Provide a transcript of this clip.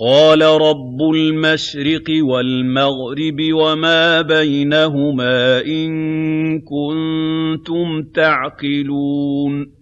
قَالَ رَبُّ الْمَشْرِقِ وَالْمَغْرِبِ وَمَا بَيْنَهُمَا ۖ إِن كُنتُمْ تَعْقِلُونَ.